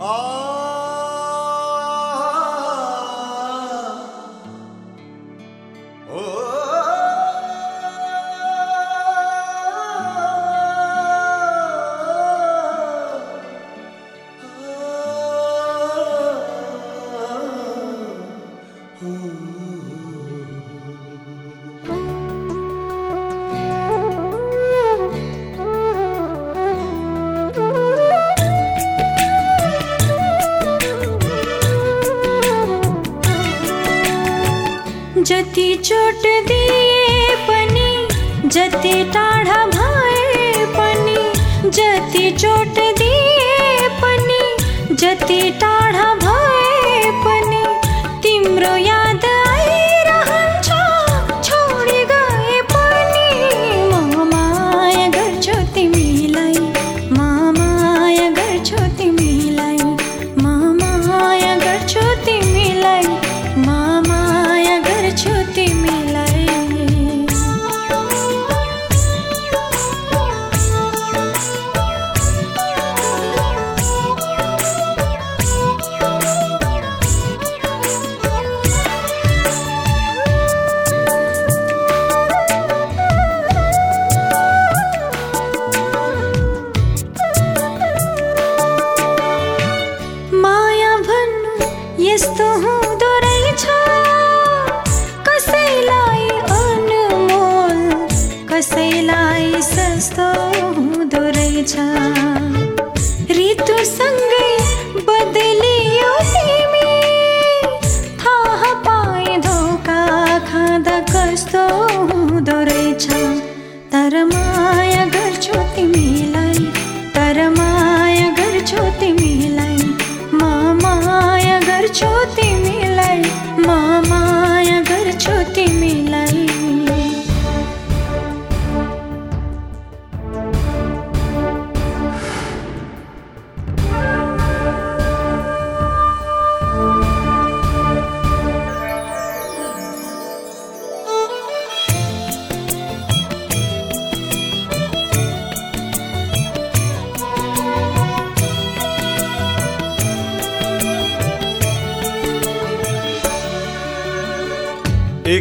Oh. जति चोट दिए पनी जति टाढा भाए पनी जति चोट दिए पनी जति टाढा रहेछ ऋतुसँगै बदलियो तिमी पाए धोका खाँदा कस्तो हुँदो रहेछ। तर माया गर्छु तिमीलाई तर माया गर्छु तिमीलाई। म माया गर्छु तिमीलाई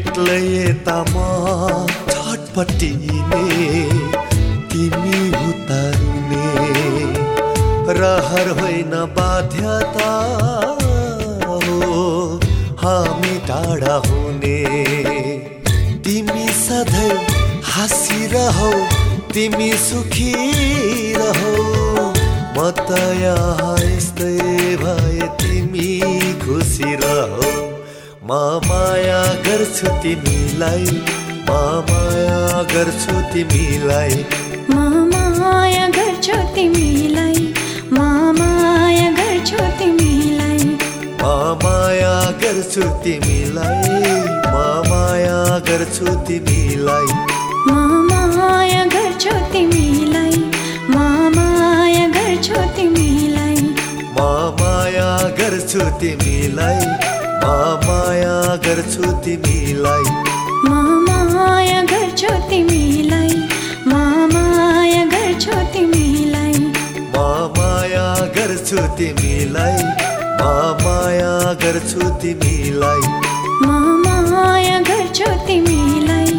एक्लै यता म छटपटिने तिमी उतार्ने। रहर होइन बाध्यता हो हामी टाढा हुने। तिमी सधैँ हाँसिरहौ तिमी सुखी रहौ। म त यहाँ यस्तै भए तिमी खुसी रहौ। म माया गर्छु तिमीलाई म माया गर्छु तिमीलाई। म माया गर्छु तिमीलाई म माया गर्छु तिमीलाई। म माया गर्छु तिमीलाई म माया गर्छु तिमीलाई। म माया गर्छु तिमीलाई म माया गर्छु तिमीलाई। म माया गर्छु तिमीलाई म माया गर्छु तिमीलाई। म माया गर्छु तिमीलाई। म माया गर्छु तिमीलाई। म माया गर्छु तिमीलाई। म माया गर्छु तिमीलाई। म माया गर्छु तिमीलाई।